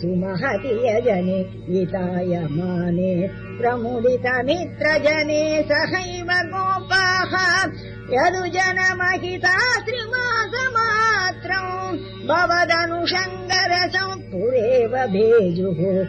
सुमहति यजने गितायमाने प्रमुदितमित्रजने सहैव गोपाः। यदुजनमहिता त्रिमासमात्रम् भवदनुषङ्गरसम् पुरेव भेजुः।